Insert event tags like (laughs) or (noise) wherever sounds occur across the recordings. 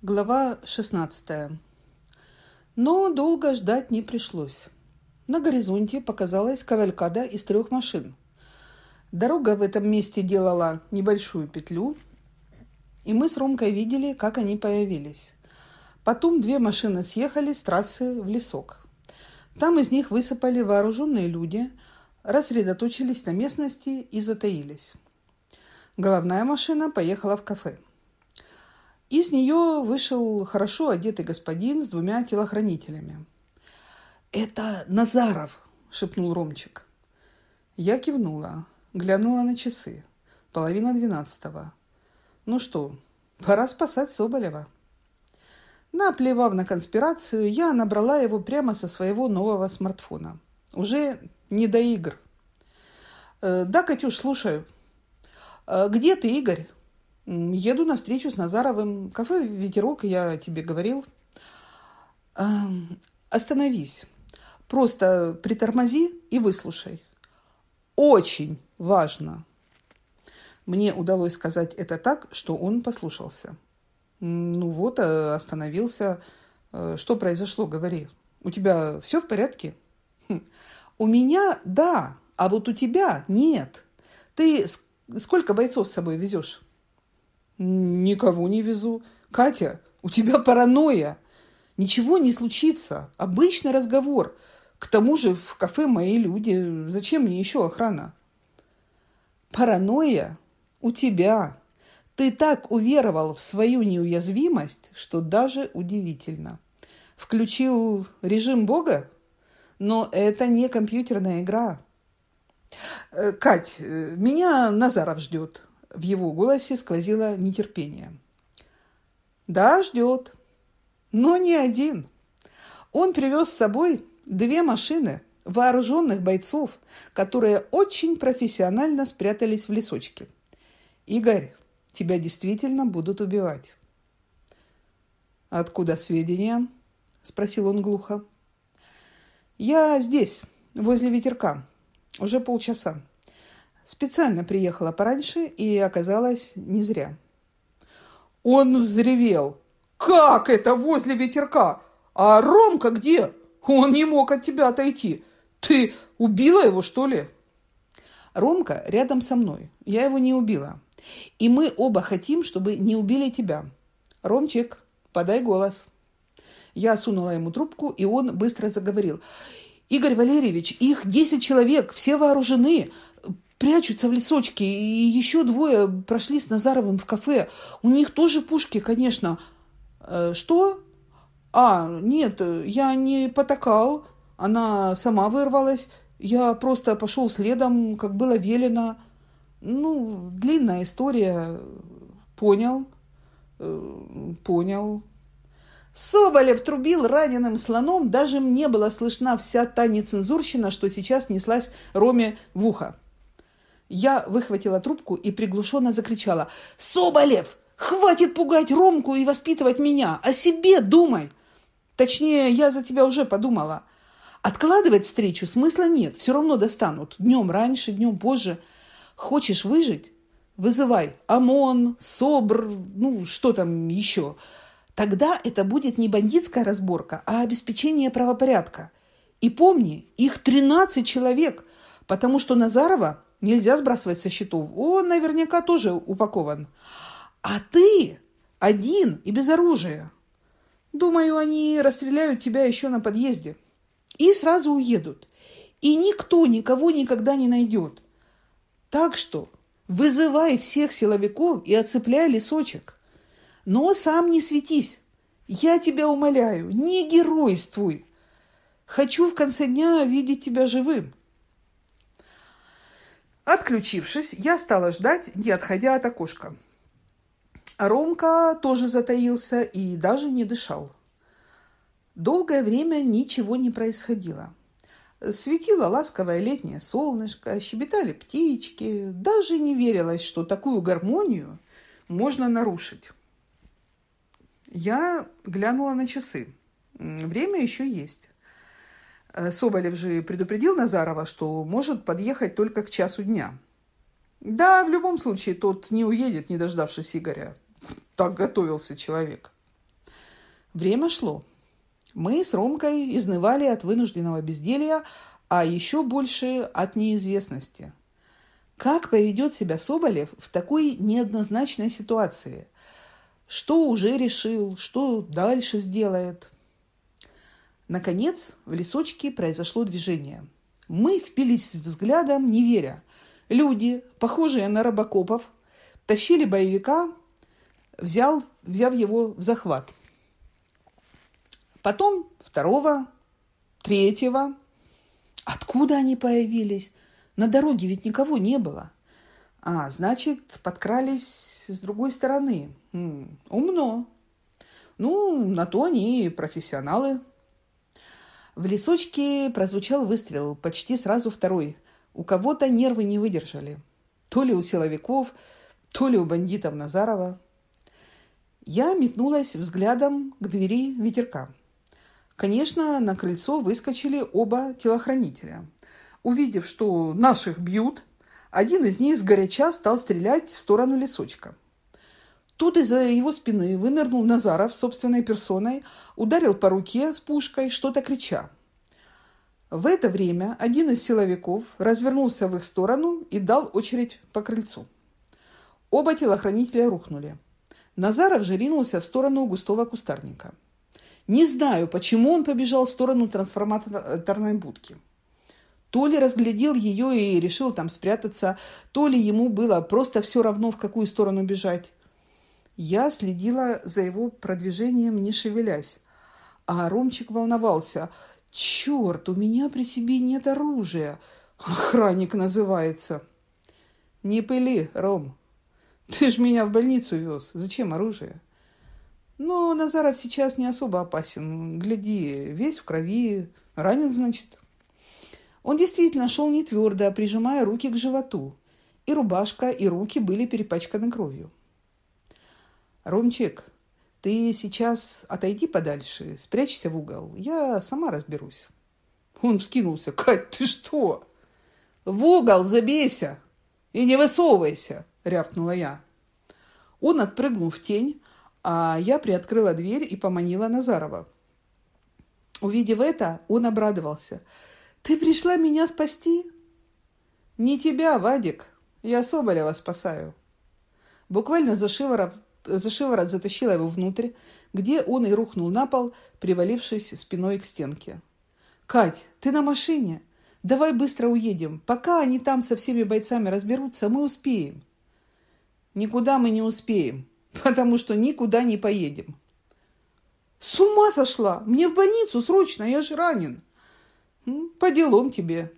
Глава 16. Но долго ждать не пришлось. На горизонте показалась кавалькада из трех машин. Дорога в этом месте делала небольшую петлю, и мы с Ромкой видели, как они появились. Потом две машины съехали с трассы в лесок. Там из них высыпали вооруженные люди, рассредоточились на местности и затаились. Головная машина поехала в кафе. Из нее вышел хорошо одетый господин с двумя телохранителями. «Это Назаров!» – шепнул Ромчик. Я кивнула, глянула на часы. Половина двенадцатого. Ну что, пора спасать Соболева. Наплевав на конспирацию, я набрала его прямо со своего нового смартфона. Уже не до игр. «Э, «Да, Катюш, слушаю». «Э, «Где ты, Игорь?» Еду на встречу с Назаровым. Кафе «Ветерок», я тебе говорил. Остановись. Просто притормози и выслушай. Очень важно. Мне удалось сказать это так, что он послушался. Ну вот, э, остановился. Э, что произошло, говори. У тебя все в порядке? Хм. У меня да, а вот у тебя нет. Ты сколько бойцов с собой везешь? Никого не везу. Катя, у тебя паранойя. Ничего не случится. Обычный разговор. К тому же в кафе мои люди. Зачем мне еще охрана? Паранойя у тебя. Ты так уверовал в свою неуязвимость, что даже удивительно. Включил режим Бога? Но это не компьютерная игра. Э, Кать, э, меня Назаров ждет. В его голосе сквозило нетерпение. «Да, ждет. Но не один. Он привез с собой две машины вооруженных бойцов, которые очень профессионально спрятались в лесочке. Игорь, тебя действительно будут убивать». «Откуда сведения?» – спросил он глухо. «Я здесь, возле ветерка. Уже полчаса. Специально приехала пораньше и оказалась не зря. Он взревел. «Как это возле ветерка? А Ромка где? Он не мог от тебя отойти. Ты убила его, что ли?» Ромка рядом со мной. Я его не убила. И мы оба хотим, чтобы не убили тебя. Ромчик, подай голос. Я сунула ему трубку, и он быстро заговорил. «Игорь Валерьевич, их десять человек, все вооружены прячутся в лесочке, и еще двое прошли с Назаровым в кафе. У них тоже пушки, конечно. Э, что? А, нет, я не потакал. Она сама вырвалась. Я просто пошел следом, как было велено. Ну, длинная история. Понял. Э, понял. Соболев трубил раненым слоном, даже мне была слышна вся та нецензурщина, что сейчас неслась Роме в ухо. Я выхватила трубку и приглушенно закричала. «Соболев! Хватит пугать Ромку и воспитывать меня! О себе думай!» Точнее, я за тебя уже подумала. Откладывать встречу смысла нет, все равно достанут. Днем раньше, днем позже. Хочешь выжить? Вызывай ОМОН, СОБР, ну, что там еще. Тогда это будет не бандитская разборка, а обеспечение правопорядка. И помни, их 13 человек, потому что Назарова нельзя сбрасывать со счетов. Он наверняка тоже упакован. А ты один и без оружия. Думаю, они расстреляют тебя еще на подъезде. И сразу уедут. И никто никого никогда не найдет. Так что вызывай всех силовиков и отцепляй лесочек. Но сам не светись. Я тебя умоляю, не геройствуй. Хочу в конце дня видеть тебя живым. Отключившись, я стала ждать, не отходя от окошка. Ромка тоже затаился и даже не дышал. Долгое время ничего не происходило. Светило ласковое летнее солнышко, щебетали птички. Даже не верилось, что такую гармонию можно нарушить. Я глянула на часы. Время еще есть. Э, Соболев же предупредил Назарова, что может подъехать только к часу дня. Да, в любом случае, тот не уедет, не дождавшись Игоря. Так готовился человек. Время шло. Мы с Ромкой изнывали от вынужденного безделья, а еще больше от неизвестности. Как поведет себя Соболев в такой неоднозначной ситуации? Что уже решил, что дальше сделает? Наконец, в лесочке произошло движение. Мы впились взглядом, не веря. Люди, похожие на робокопов, тащили боевика, взял, взяв его в захват. Потом второго, третьего. Откуда они появились? На дороге ведь никого не было. А, значит, подкрались с другой стороны. М-м, умно. Ну, на то они и профессионалы. В лесочке прозвучал выстрел, почти сразу второй. У кого-то нервы не выдержали. То ли у силовиков, то ли у бандитов Назарова. Я метнулась взглядом к двери ветерка. Конечно, на крыльцо выскочили оба телохранителя. Увидев, что наших бьют, один из них сгоряча стал стрелять в сторону лесочка. Тут из-за его спины вынырнул Назаров собственной персоной, ударил по руке с пушкой, что-то крича. В это время один из силовиков развернулся в их сторону и дал очередь по крыльцу. Оба телохранителя рухнули. Назаров же ринулся в сторону густого кустарника – не знаю, почему он побежал в сторону трансформаторной будки. То ли разглядел ее и решил там спрятаться, то ли ему было просто все равно, в какую сторону бежать. Я следила за его продвижением, не шевелясь. А Ромчик волновался. «Черт, у меня при себе нет оружия. Охранник называется». «Не пыли, Ром. Ты ж меня в больницу вез. Зачем оружие?» Но Назаров сейчас не особо опасен. Гляди, весь в крови, ранен, значит. Он действительно шел не твердо, прижимая руки к животу. И рубашка, и руки были перепачканы кровью. «Ромчик, ты сейчас отойди подальше, спрячься в угол. Я сама разберусь». Он вскинулся. «Кать, ты что?» «В угол забейся и не высовывайся!» – рявкнула я. Он отпрыгнул в тень, а я приоткрыла дверь и поманила Назарова. Увидев это, он обрадовался. «Ты пришла меня спасти?» «Не тебя, Вадик. Я Соболева спасаю». Буквально за шиворот, за шиворот затащила его внутрь, где он и рухнул на пол, привалившись спиной к стенке. «Кать, ты на машине? Давай быстро уедем. Пока они там со всеми бойцами разберутся, мы успеем». «Никуда мы не успеем», потому что никуда не поедем. С ума сошла! Мне в больницу срочно, я же ранен. По делам тебе.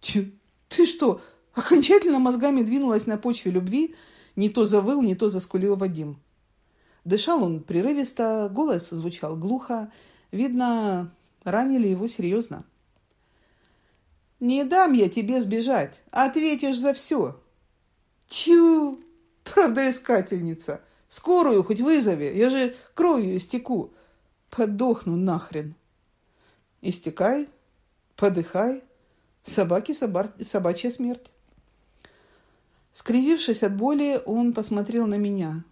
Ты что, окончательно мозгами двинулась на почве любви? Не то завыл, не то заскулил Вадим. Дышал он прерывисто, голос звучал глухо. Видно, ранили его серьезно. «Не дам я тебе сбежать, ответишь за все». «Тю!» Правдоискательница. Скорую хоть вызови, я же кровью истеку. Подохну нахрен. Истекай, подыхай. Собаки собар... собачья смерть. Скривившись от боли, он посмотрел на меня.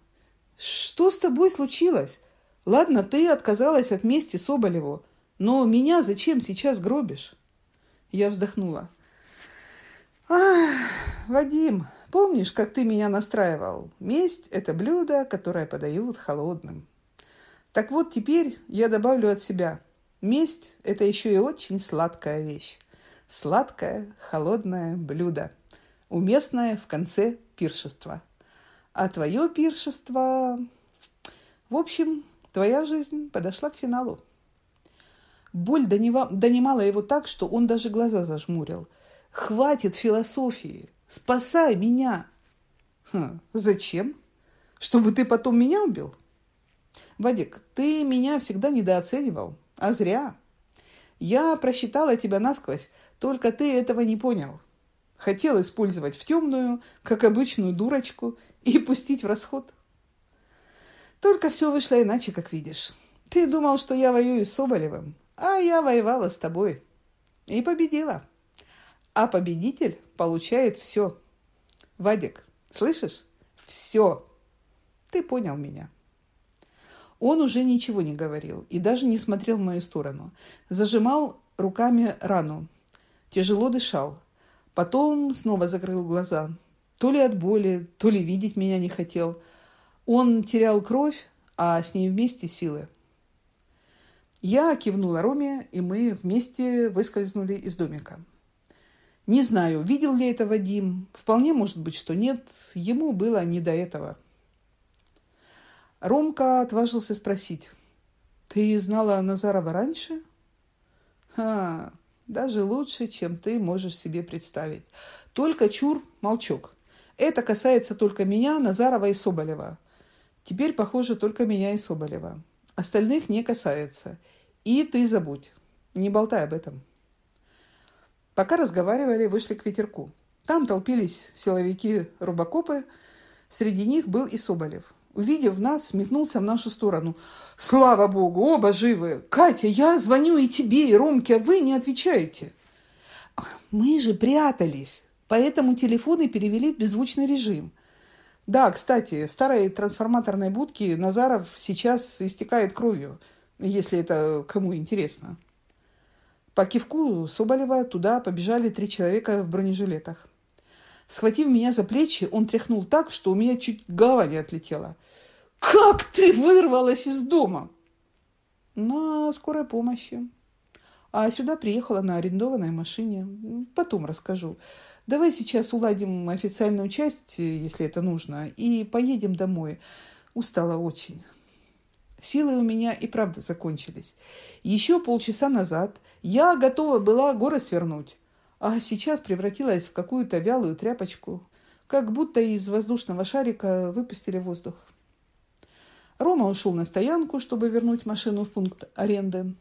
«Что с тобой случилось? Ладно, ты отказалась от мести Соболеву, но меня зачем сейчас гробишь?» Я вздохнула. «Ах, Вадим, Помнишь, как ты меня настраивал? Месть – это блюдо, которое подают холодным. Так вот, теперь я добавлю от себя. Месть – это еще и очень сладкая вещь. Сладкое, холодное блюдо, уместное в конце пиршества. А твое пиршество... В общем, твоя жизнь подошла к финалу. Боль донимала его так, что он даже глаза зажмурил. «Хватит философии! Спасай меня!» Ха, «Зачем? Чтобы ты потом меня убил?» «Вадик, ты меня всегда недооценивал, а зря. Я просчитала тебя насквозь, только ты этого не понял. Хотел использовать в темную, как обычную дурочку, и пустить в расход. Только все вышло иначе, как видишь. Ты думал, что я воюю с Соболевым, а я воевала с тобой. И победила. А победитель получает все. Вадик, слышишь? Все. Ты понял меня. Он уже ничего не говорил и даже не смотрел в мою сторону. Зажимал руками рану. Тяжело дышал. Потом снова закрыл глаза. То ли от боли, то ли видеть меня не хотел. Он терял кровь, а с ней вместе силы. Я кивнула Роме, и мы вместе выскользнули из домика. Не знаю, видел ли это Вадим. Вполне может быть, что нет. Ему было не до этого. Ромка отважился спросить. «Ты знала Назарова раньше?» «Ха, даже лучше, чем ты можешь себе представить. Только чур, молчок. Это касается только меня, Назарова и Соболева. Теперь, похоже, только меня и Соболева. Остальных не касается. И ты забудь. Не болтай об этом». Пока разговаривали, вышли к ветерку. Там толпились силовики-рубокопы. Среди них был и Соболев. Увидев нас, метнулся в нашу сторону. «Слава богу, оба живы! Катя, я звоню и тебе, и Ромке, а вы не отвечаете!» «Мы же прятались, поэтому телефоны перевели в беззвучный режим». Да, кстати, в старой трансформаторной будке Назаров сейчас истекает кровью, если это кому интересно. По кивку Соболева туда побежали три человека в бронежилетах. Схватив меня за плечи, он тряхнул так, что у меня чуть голова не отлетела. «Как ты вырвалась из дома?» «На скорой помощи. А сюда приехала на арендованной машине. Потом расскажу. Давай сейчас уладим официальную часть, если это нужно, и поедем домой. Устала очень». Силы у меня и правда закончились. Еще полчаса назад я готова была горы свернуть, а сейчас превратилась в какую-то вялую тряпочку, как будто из воздушного шарика выпустили воздух. Рома ушел на стоянку, чтобы вернуть машину в пункт аренды,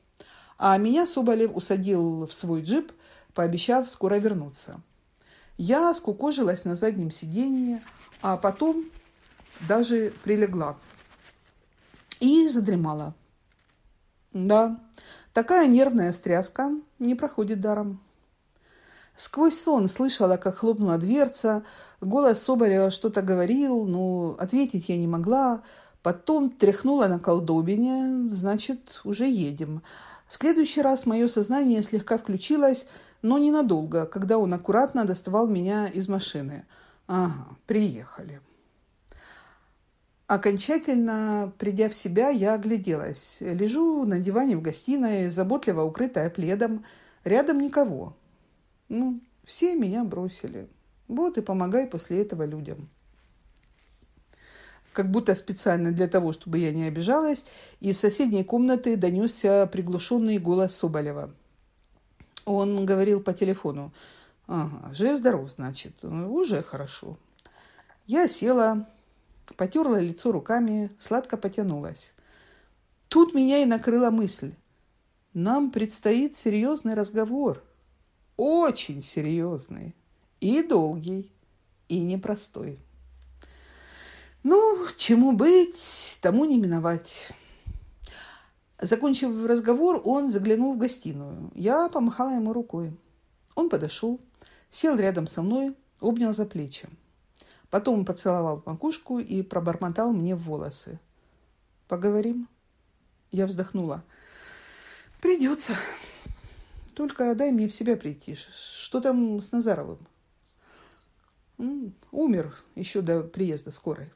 а меня Соболев усадил в свой джип, пообещав скоро вернуться. Я скукожилась на заднем сиденье, а потом даже прилегла и задремала. Да, такая нервная встряска не проходит даром. Сквозь сон слышала, как хлопнула дверца, голос Соболева что-то говорил, но ответить я не могла. Потом тряхнула на колдобине, значит, уже едем. В следующий раз мое сознание слегка включилось, но ненадолго, когда он аккуратно доставал меня из машины. Ага, приехали. Окончательно придя в себя, я огляделась. Лежу на диване в гостиной, заботливо укрытая пледом. Рядом никого. Ну, все меня бросили. Вот и помогай после этого людям. Как будто специально для того, чтобы я не обижалась, из соседней комнаты донесся приглушенный голос Соболева. Он говорил по телефону. «Ага, жив-здоров, значит. Уже хорошо». Я села, Потерла лицо руками, сладко потянулась. Тут меня и накрыла мысль. Нам предстоит серьезный разговор. Очень серьезный. И долгий, и непростой. Ну, чему быть, тому не миновать. Закончив разговор, он заглянул в гостиную. Я помахала ему рукой. Он подошел, сел рядом со мной, обнял за плечи. Потом поцеловал макушку и пробормотал мне волосы. «Поговорим?» Я вздохнула. «Придется. Только дай мне в себя прийти. Что там с Назаровым?» «Умер еще до приезда скорой».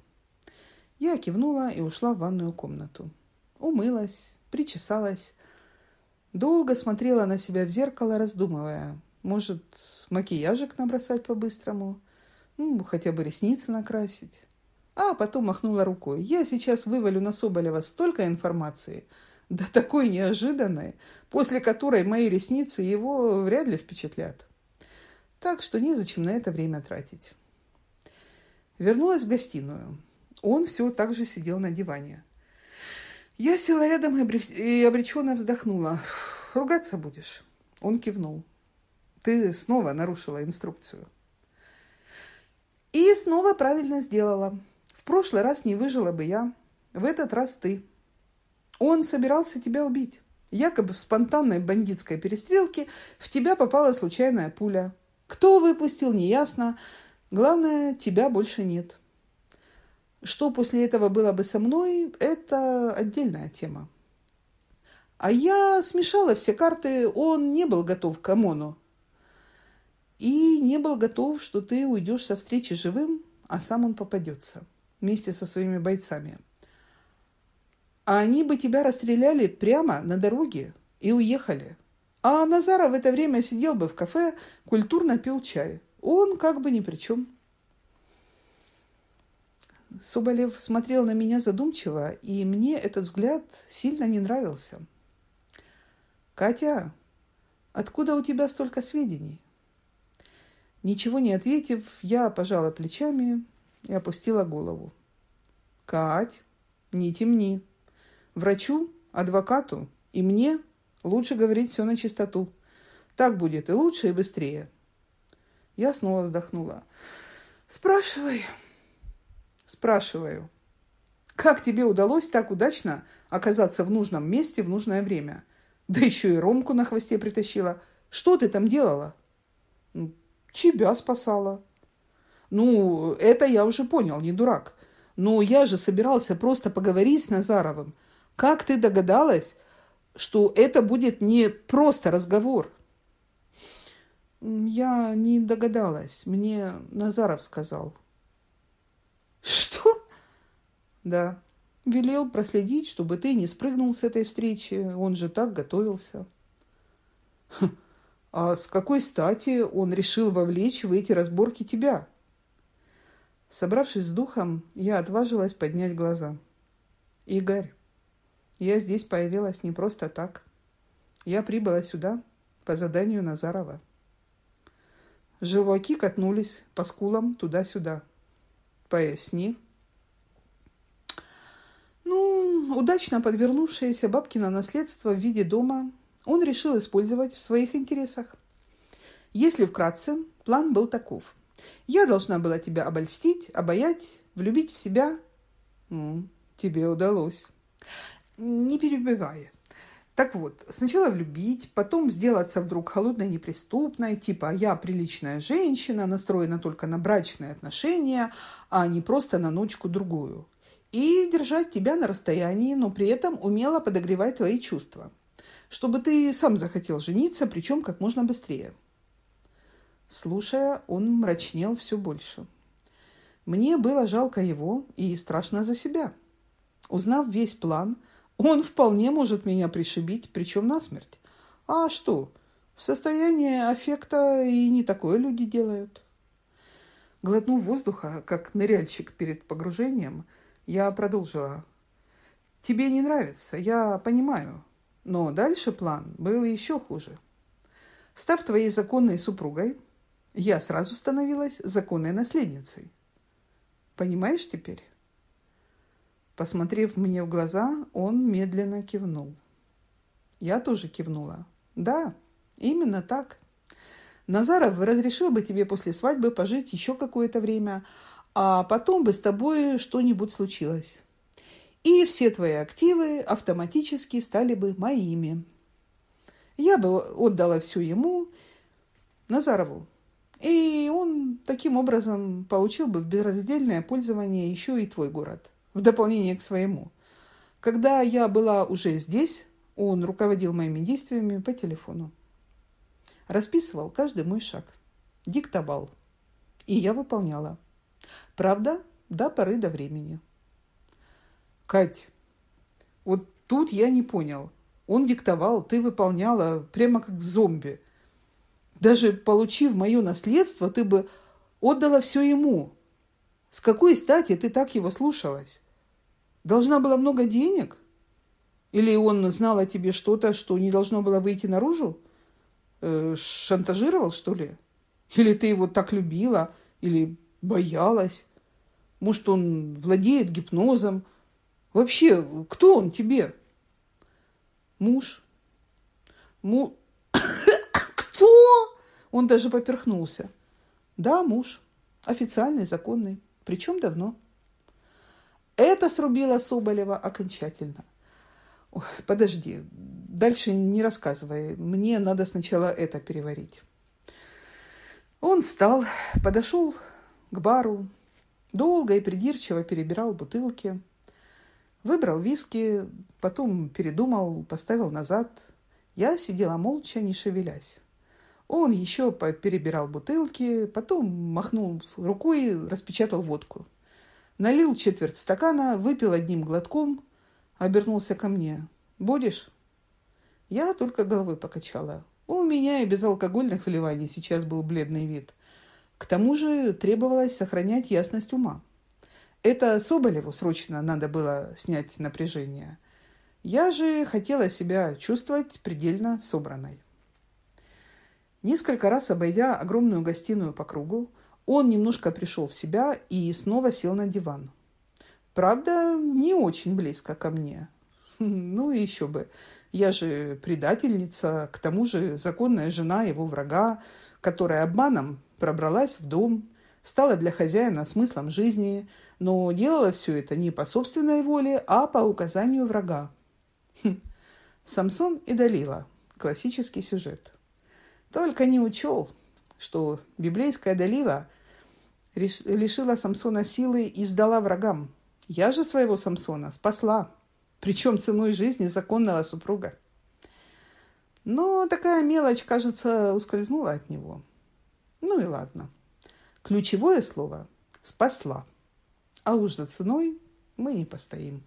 Я кивнула и ушла в ванную комнату. Умылась, причесалась. Долго смотрела на себя в зеркало, раздумывая. Может, макияжик набросать по-быстрому? ну, хотя бы ресницы накрасить. А потом махнула рукой. Я сейчас вывалю на Соболева столько информации, (laughs) да такой неожиданной, после которой мои ресницы его вряд ли впечатлят. Так что незачем на это время тратить. Вернулась в гостиную. Он все так же сидел на диване. Я села рядом и обреченно вздохнула. «Ругаться будешь?» Он кивнул. «Ты снова нарушила инструкцию». И снова правильно сделала. В прошлый раз не выжила бы я, в этот раз ты. Он собирался тебя убить. Якобы в спонтанной бандитской перестрелке в тебя попала случайная пуля. Кто выпустил, неясно. Главное, тебя больше нет. Что после этого было бы со мной, это отдельная тема. А я смешала все карты, он не был готов к ОМОНу. И не был готов, что ты уйдешь со встречи живым, а сам он попадется вместе со своими бойцами. А они бы тебя расстреляли прямо на дороге и уехали. А Назаров в это время сидел бы в кафе, культурно пил чай. Он как бы ни при чем. Соболев смотрел на меня задумчиво, и мне этот взгляд сильно не нравился. «Катя, откуда у тебя столько сведений?» Ничего не ответив, я пожала плечами и опустила голову. «Кать, не темни. Врачу, адвокату и мне лучше говорить все на чистоту. Так будет и лучше, и быстрее». Я снова вздохнула. «Спрашивай». «Спрашиваю. Как тебе удалось так удачно оказаться в нужном месте в нужное время? Да еще и Ромку на хвосте притащила. Что ты там делала?» «Тебя спасала». «Ну, это я уже понял, не дурак. Но я же собирался просто поговорить с Назаровым. Как ты догадалась, что это будет не просто разговор?» «Я не догадалась. Мне Назаров сказал». «Что?» «Да. Велел проследить, чтобы ты не спрыгнул с этой встречи. Он же так готовился». «Хм, «А с какой стати он решил вовлечь в эти разборки тебя?» Собравшись с духом, я отважилась поднять глаза. «Игорь, я здесь появилась не просто так. Я прибыла сюда по заданию Назарова». Желваки катнулись по скулам туда-сюда. «Поясни». Ну, удачно подвернувшееся бабкино наследство в виде дома он решил использовать в своих интересах. Если вкратце, план был таков. Я должна была тебя обольстить, обаять, влюбить в себя. М, тебе удалось. Не перебивая. Так вот, сначала влюбить, потом сделаться вдруг холодной, неприступной, типа «я приличная женщина, настроена только на брачные отношения, а не просто на ночку-другую». И держать тебя на расстоянии, но при этом умело подогревать твои чувства. Чтобы ты сам захотел жениться, причем как можно быстрее. Слушая, он мрачнел все больше. Мне было жалко его и страшно за себя. Узнав весь план, он вполне может меня пришибить, причем насмерть. А что, в состоянии аффекта и не такое люди делают. Глотнув воздуха, как ныряльщик перед погружением, я продолжила. «Тебе не нравится, я понимаю, но дальше план был еще хуже. Став твоей законной супругой, я сразу становилась законной наследницей. Понимаешь теперь? Посмотрев мне в глаза, он медленно кивнул. Я тоже кивнула. Да, именно так. Назаров разрешил бы тебе после свадьбы пожить еще какое-то время, а потом бы с тобой что-нибудь случилось. И все твои активы автоматически стали бы моими. Я бы отдала все ему, Назарову, и он таким образом получил бы в безраздельное пользование еще и твой город, в дополнение к своему. Когда я была уже здесь, он руководил моими действиями по телефону. Расписывал каждый мой шаг. Диктовал. И я выполняла. Правда, до поры до времени. Кать, вот тут я не понял. Он диктовал, ты выполняла прямо как зомби – даже получив мое наследство, ты бы отдала все ему. С какой стати ты так его слушалась? Должна была много денег? Или он знал о тебе что-то, что не должно было выйти наружу? Э, шантажировал, что ли? Или ты его так любила? Или боялась? Может, он владеет гипнозом? Вообще, кто он тебе? Муж? Му... (coughs) Он даже поперхнулся. Да, муж. Официальный, законный. Причем давно. Это срубило Соболева окончательно. Ой, подожди, дальше не рассказывай. Мне надо сначала это переварить. Он встал, подошел к бару, Долго и придирчиво перебирал бутылки. Выбрал виски, потом передумал, поставил назад. Я сидела молча, не шевелясь. Он еще перебирал бутылки, потом махнул рукой, распечатал водку. Налил четверть стакана, выпил одним глотком, обернулся ко мне. «Будешь?» Я только головой покачала. У меня и без алкогольных вливаний сейчас был бледный вид. К тому же требовалось сохранять ясность ума. Это Соболеву срочно надо было снять напряжение. Я же хотела себя чувствовать предельно собранной. Несколько раз обойдя огромную гостиную по кругу, он немножко пришел в себя и снова сел на диван. Правда, не очень близко ко мне. (laughs) Ну и еще бы. Я же предательница, к тому же законная жена его врага, которая обманом пробралась в дом, стала для хозяина смыслом жизни, но делала все это не по собственной воле, а по указанию врага. Хм. Самсон и Далила. Классический сюжет. Только не учел, что библейская Далила лишила Самсона силы и сдала врагам. Я же своего Самсона спасла, причем ценой жизни законного супруга. Но такая мелочь, кажется, ускользнула от него. Ну и ладно. Ключевое слово «спасла». А уж за ценой мы не постоим.